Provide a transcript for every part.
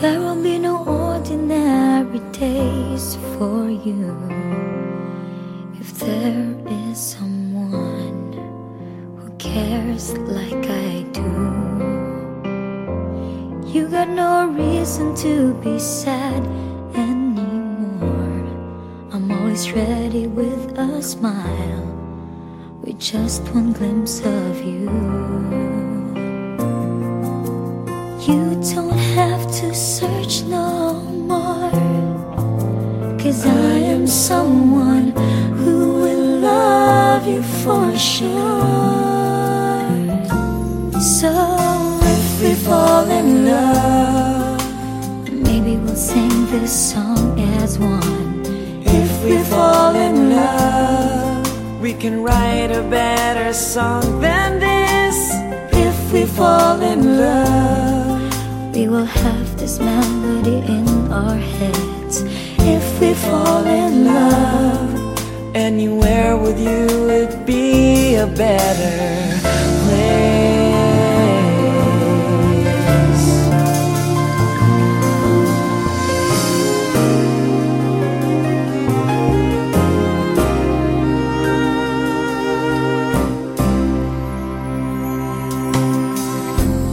There will be no ordinary days for you if there is someone who cares like I do. You got no reason to be sad anymore. I'm always ready with a smile, with just one glimpse of you. You don't have to search no more. Cause I am someone who will love you for sure. So if we fall in love, maybe we'll sing this song as one. If we fall in love, we can write a better song than this. If we fall in love, we will have this melody in our heads. If we fall in love, anywhere with you would be a better place.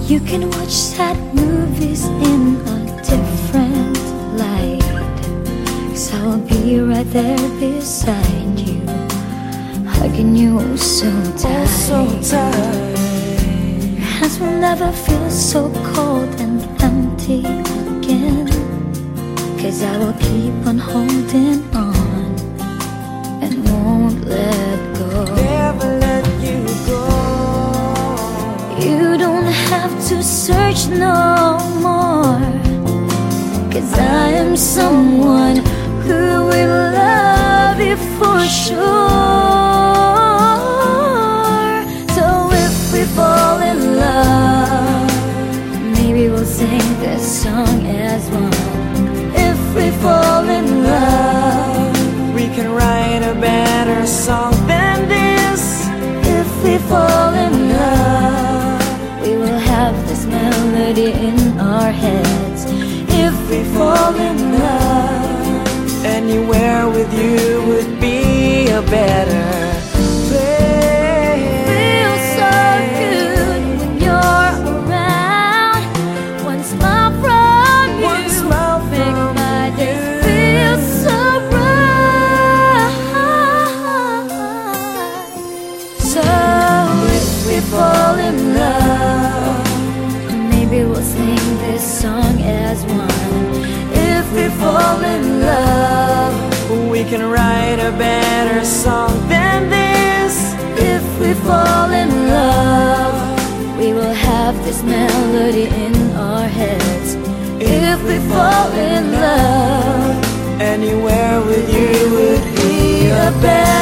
You can watch sad movies in a different light. Cause I'll be right there beside you, hugging you oh so tight. Oh, so tight. Your hands will never feel so cold and empty again. Cause I will keep on holding on search no more. Cause I am someone who will love you for sure. So if we fall in love, maybe we'll sing this song as one. Anywhere with you would be a better place. Feel so good when you're around One smile from you smile for my death. Feels so a better song than this. If we fall in love, we will have this melody in our heads. If we fall in love, anywhere with you would be a better.